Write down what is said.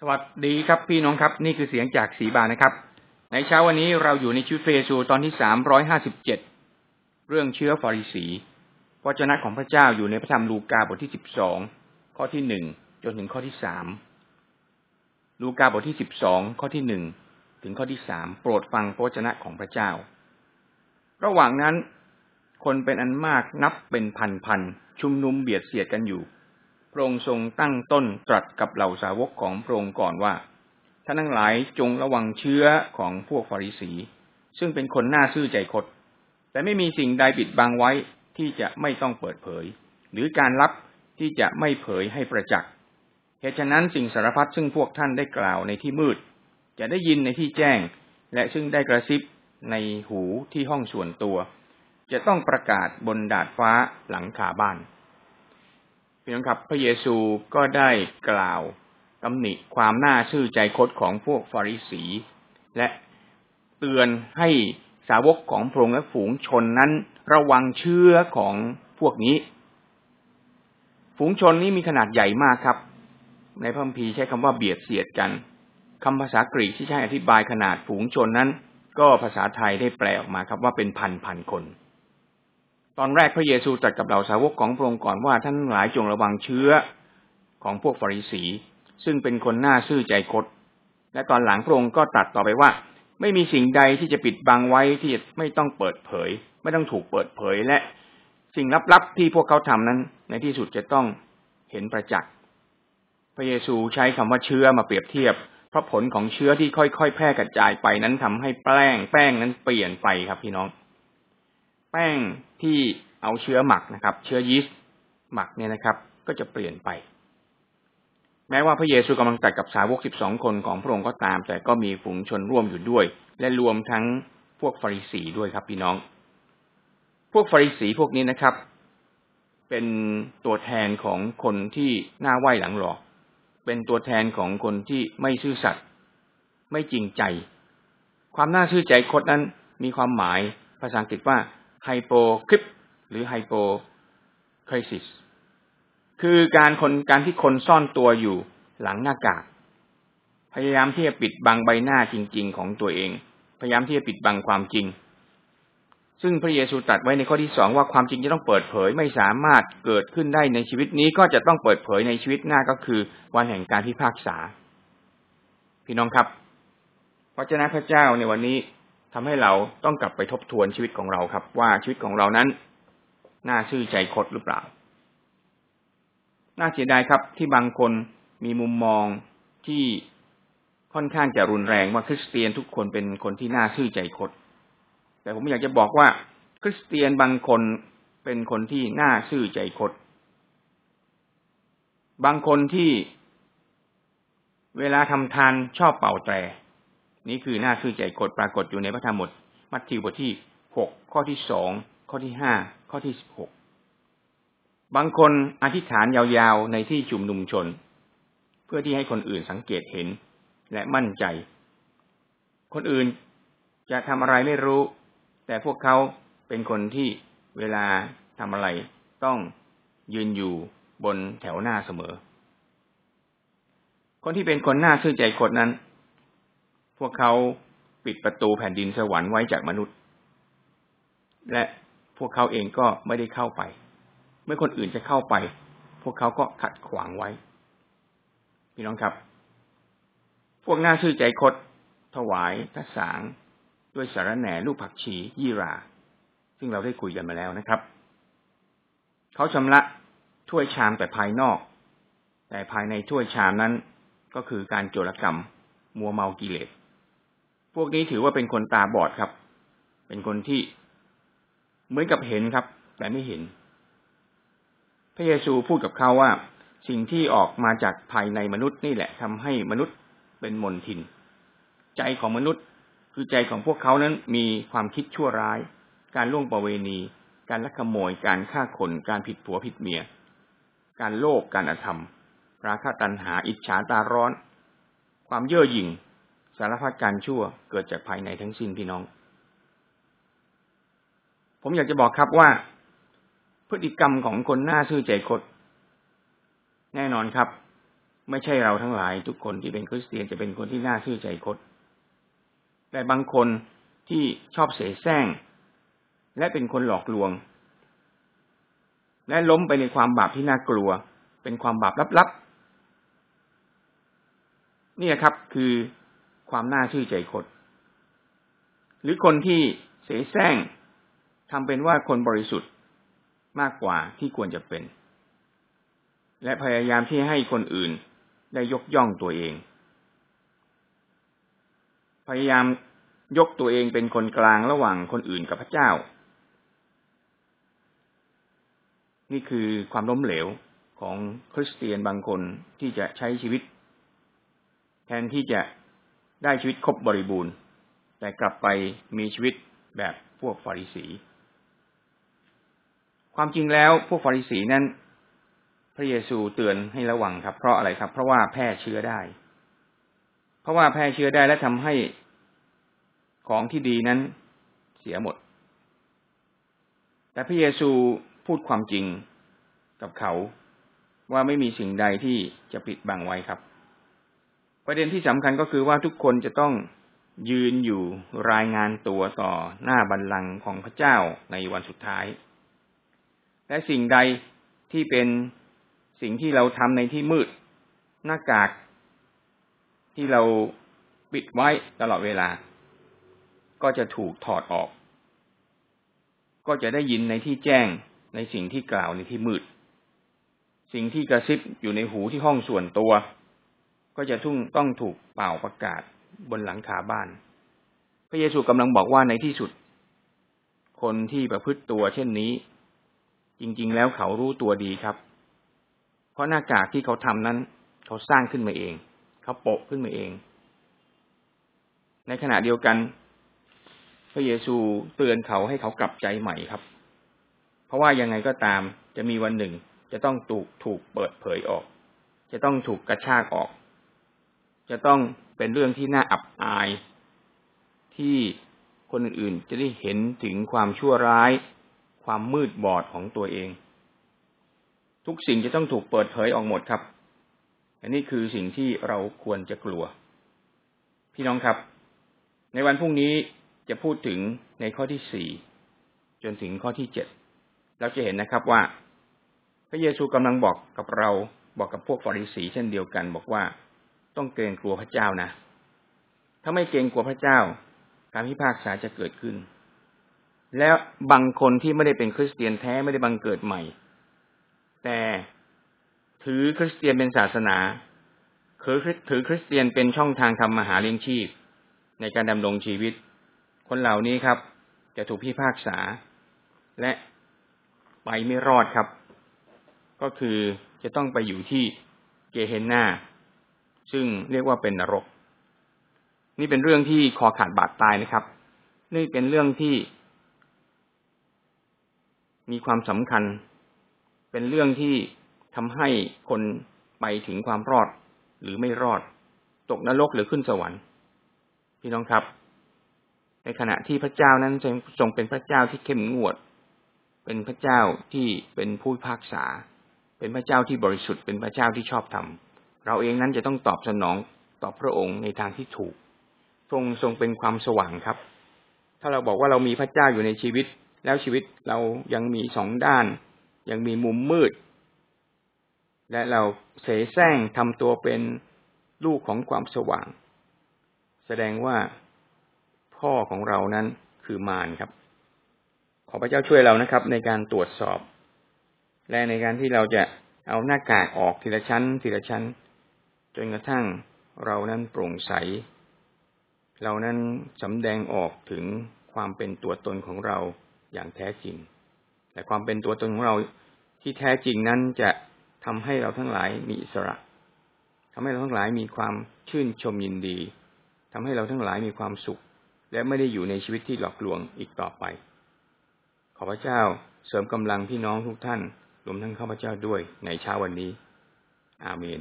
สวัสดีครับพี่น้องครับ นี่คือเสียงจากสีบานนะครับ ในเช้าวันนี้เราอยู่ในชุดเฟซูตอนที่สามร้อยห้าสิบเจ็ดเรื่องเชื้อฟาริสีพระเจ้าของพระเจ้าอยู่ในพระธรรมลูกาบทที่สิบสองข้อที่หนึ่งจนถึงข้อที่สามลูกาบทที่สิบสองข้อที่หนึ่งถึงข้อที่สามโปรดฟังพระเจ้าของพระเจ้า ระหว่างนั้น คนเป็นอันมากนับเป็นพันๆชุมนุมเบียดเสียดกันอยู่ ระองค์ทรงตั้งต้นตรัสกับเหล่าสาวกของพระองค์ก่อนว่าท่านทั้งหลายจงระวังเชื้อของพวกฟาริสี ซึ่งเป็นคนหน้าซื่อใจคดแต่ไม่มีสิ่งใดปิดบังไว้ที่จะไม่ต้องเปิดเผย หรือการลับที่จะไม่เผยให้ประจักษ์เหตุฉะนั้นสิ่งสารพัดซึ่งพวกท่านได้กล่าวในที่มืด จะได้ยินในที่แจ้ง และซึ่งได้กระซิบในหูที่ห้องส่วนตัว จะต้องประกาศบนดาดฟ้าหลังคาบ้าน พี่น้องครับพระเยซูก็ได้กล่าวตำหนิความน่าชื่อใจคดของพวกฟาริสี และเตือนให้สาวกของพระองค์และฝูงชนนั้น ระวังเชื้อของพวกนี้ ฝูงชนนี้มีขนาดใหญ่มากครับ ในพระคัมภีร์ใช้คำว่าเบียดเสียดกันคำภาษากรีกที่ใช้อธิบายขนาดฝูงชนนั้น ก็ภาษาไทยได้แปลออกมาครับว่าเป็นพันพันคน ตอนแรกพระเยซูตรัสกับเหล่าสาวกของพระองค์ก่อนว่าท่านหลายจงระวังเชื้อของพวกฟาริสี ซึ่งเป็นคนหน้าซื่อใจคดและตอนหลังพระองค์ก็ตรัสต่อไปว่า ไม่มีสิ่งใดที่จะปิดบังไว้ที่ไม่ต้องเปิดเผย ไม่ต้องถูกเปิดเผยและสิ่งลับๆที่พวกเขาทำนั้น ในที่สุดจะต้องเห็นประจักษ์พระเยซูใช้คำว่าเชื้อมาเปรียบเทียบเพราะผลของเชื้อที่ค่อยๆ แพร่กระจายไปนั้นทำให้แป้งแป้งนั้นเปลี่ยนไปครับพี่น้อง แป้งที่เอาเชื้อหมักนะครับ เชื้อยีสต์หมักเนี่ยนะครับ ก็จะเปลี่ยนไป แม้ว่าพระเยซูกำลังตัดกับสาวกสิบสองคนของพระองค์ก็ตาม แต่ก็มีฝูงชนร่วมอยู่ด้วย และรวมทั้งพวกฟาริสีด้วยครับพี่น้อง พวกฟาริสีพวกนี้นะครับ เป็นตัวแทนของคนที่หน้าไหว้หลังหลอก เป็นตัวแทนของคนที่ไม่ซื่อสัตย์ไม่จริงใจ ความน่าชื่อใจคดนั้นมีความหมายภาษาอังกฤษว่า ไฮโปคริปหรือไฮโปคริสิสคือการคนการที่คนซ่อนตัวอยู่หลังหน้ากาก พยายามที่จะปิดบังใบหน้าจริง ๆ ของตัวเอง พยายามที่จะปิดบังความจริง ซึ่งพระเยซูตรัสไว้ในข้อที่สองว่าความจริงจะต้องเปิดเผยไม่สามารถเกิดขึ้นได้ในชีวิตนี้ก็จะต้องเปิดเผยในชีวิตหน้าก็คือ วันแห่งการพิพากษา พี่น้องครับพระเจ้าพระเจ้าในวันนี้ ทำให้เราต้องกลับไปทบทวนชีวิตของเราครับ ว่าชีวิตของเรานั้น น่าชื่อใจคดหรือเปล่า น่าเสียดายครับ ที่บางคนมีมุมมองที่ค่อนข้างจะรุนแรงว่าคริสเตียนทุกคนเป็นคนที่น่าชื่อใจคด แต่ผมอยากจะบอกว่า คริสเตียนบางคนเป็นคนที่น่าชื่อใจคด บางคนที่เวลาทำทานชอบเป่าแตร นี่คือหน้าชื่อใจกดปรากฏอยู่ในพระธรรมหมดมัทธิวบทที่หกข้อที่สองข้อที่ห้าข้อที่สิบหกบางคนอธิษฐานยาวๆในที่ชุมนุมชน เพื่อที่ให้คนอื่นสังเกตเห็นและมั่นใจ คนอื่นจะทำอะไรไม่รู้ แต่พวกเขาเป็นคนที่เวลาทำอะไรต้องยืนอยู่บนแถวหน้าเสมอ คนที่เป็นคนหน้าชื่อใจกดนั้น พวกเขาปิดประตูแผ่นดินสวรรค์ไว้จากมนุษย์ และพวกเขาเองก็ไม่ได้เข้าไป เมื่อคนอื่นจะเข้าไป พวกเขาก็ขัดขวางไว้ พี่น้องครับ พวกหน้าชื่อใจคด ถวายทสาง ด้วยสารแหน่ลูกผักชียี่รา ซึ่งเราได้คุยกันมาแล้วนะครับ เขาชำระถ้วยชามแต่ภายนอก แต่ภายในถ้วยชามนั้นก็คือการโจรกรรม มัวเมากิเลส พวกนี้ถือว่าเป็นคนตาบอดครับ เป็นคนที่เหมือนกับเห็นครับ แต่ไม่เห็น พระเยซูพูดกับเขาว่า สิ่งที่ออกมาจากภายในมนุษย์นี่แหละทำให้มนุษย์เป็นมนทิน ใจของมนุษย์คือใจของพวกเขานั้นมีความคิดชั่วร้าย การล่วงประเวณี การลักขโมย การฆ่าคนการผิดผัวผิดเมีย การโลภการอธรรม ราคะตัณหา อิจฉาตาร้อน ความเย่อหยิ่ง สารพัดการชั่วเกิดจากภายในทั้งสิ้นพี่น้อง ผมอยากจะบอกครับว่า พฤติกรรมของคนหน้าซื่อใจคด แน่นอนครับ ไม่ใช่เราทั้งหลายทุกคนที่เป็นคริสเตียนจะเป็นคนที่น่าชื่อใจคด แต่บางคนที่ชอบเสแสร้ง และเป็นคนหลอกลวง และล้มไปในความบาปที่น่ากลัว เป็นความบาปลับๆนี่ครับคือ ความน่าชื่อใจคดหรือคนที่เสแสร้งทำเป็นว่าคนบริสุทธิ์มากกว่าที่ควรจะเป็น และพยายามที่ให้คนอื่นได้ยกย่องตัวเอง พยายามยกตัวเองเป็นคนกลางระหว่างคนอื่นกับพระเจ้า นี่คือความล้มเหลวของคริสเตียนบางคนที่จะใช้ชีวิต แทนที่จะ ได้ชีวิตครบบริบูรณ์ แต่กลับไปมีชีวิตแบบพวกฟาริสี ความจริงแล้วพวกฟาริสีนั้น พระเยซูเตือนให้ระวังครับ เพราะอะไรครับ เพราะว่าแพร่เชื้อได้ เพราะว่าแพร่เชื้อได้และทำให้ของที่ดีนั้นเสียหมด แต่พระเยซูพูดความจริงกับเขาว่าไม่มีสิ่งใดที่จะปิดบังไว้ครับ ประเด็นที่สำคัญก็คือว่าทุกคนจะต้องยืนอยู่รายงานตัวต่อหน้าบัลลังก์ของพระเจ้าในวันสุดท้าย และสิ่งใดที่เป็นสิ่งที่เราทำในที่มืด หน้ากากที่เราปิดไว้ตลอดเวลา ก็จะถูกถอดออก ก็จะได้ยินในที่แจ้งในสิ่งที่กล่าวในที่มืด สิ่งที่กระซิบอยู่ในหูที่ห้องส่วนตัว ก็จะทุ่งต้องถูกเป่าประกาศบนหลังคาบ้าน พระเยซูกำลังบอกว่าในที่สุด คนที่ประพฤติตัวเช่นนี้ จริง ๆ แล้วเขารู้ตัวดีครับ เพราะหน้ากากที่เขาทำนั้น เขาสร้างขึ้นมาเอง เขาโปะขึ้นมาเอง ในขณะเดียวกัน พระเยซูเตือนเขาให้เขากลับใจใหม่ครับ เพราะว่ายังไงก็ตามจะมีวันหนึ่งจะต้องถูกถูกเปิดเผยออก จะต้องถูกกระชากออก จะต้องเป็นเรื่องที่น่าอับอาย ที่คนอื่นๆ จะได้เห็นถึงความชั่วร้าย ความมืดบอดของตัวเอง ทุกสิ่งจะต้องถูกเปิดเผยออกหมดครับ อันนี้คือสิ่งที่เราควรจะกลัว พี่น้องครับ ในวันพรุ่งนี้จะพูดถึงในข้อที่สี่จนถึงข้อที่เจ็ดเราจะเห็นนะครับว่า พระเยซูกำลังบอกกับเราบอกกับพวกฟาริสีเช่นเดียวกัน บอกว่า ต้องเกรงกลัวพระเจ้านะ ถ้าไม่เกรงกลัวพระเจ้า การพิพากษาจะเกิดขึ้น แล้วบางคนที่ไม่ได้เป็นคริสเตียนแท้ไม่ได้บังเกิดใหม่ แต่ถือคริสเตียนเป็นศาสนาคือถือคริสเตียนเป็นช่องทางทำมาหาเลี้ยงชีพ ในการดำรงชีวิต คนเหล่านี้ครับ จะถูกพิพากษา และไปไม่รอดครับ ก็คือจะต้องไปอยู่ที่เกเฮนนา ซึ่งเรียกว่าเป็นนรก นี่เป็นเรื่องที่คอขาดบาดตายนะครับ นี่เป็นเรื่องที่ มีความสำคัญ เป็นเรื่องที่ทำให้คนไปถึงความรอดหรือไม่รอด ตกนรกหรือขึ้นสวรรค์ พี่น้องครับ ในขณะที่พระเจ้านั้นทรงเป็นพระเจ้าที่เข้มงวด เป็นพระเจ้าที่เป็นผู้พากษา เป็นพระเจ้าที่บริสุทธิ์เป็นพระเจ้าที่ชอบธรรม เราเองนั้นจะต้องตอบสนองต่อพระองค์ในทางที่ถูกทรงทรงเป็นความสว่างครับ ถ้าเราบอกว่าเรามีพระเจ้าอยู่ในชีวิต แล้วชีวิตเรายังมีสองด้าน ยังมีมุมมืด และเราเสแสร้งทำตัวเป็นลูกของความสว่าง แสดงว่าพ่อของเรานั้นคือมารครับ ขอพระเจ้าช่วยเรานะครับ ในการตรวจสอบ และในการที่เราจะเอาหน้ากากออกทีละชั้น ทีละชั้น จนกระทั่งเรานั้นโปร่งใส เรานั้นสำแดงออกถึงความเป็นตัวตนของเราอย่างแท้จริง แต่ความเป็นตัวตนของเราที่แท้จริงนั้นจะทำให้เราทั้งหลายมีอิสระทำให้เราทั้งหลายมีความชื่นชมยินดีทำให้เราทั้งหลายมีความสุข และไม่ได้อยู่ในชีวิตที่หลอกลวงอีกต่อไป ขอพระเจ้าเสริมกำลังพี่น้องทุกท่านรวมทั้งข้าพเจ้าด้วยในเช้าวันนี้ อาเมน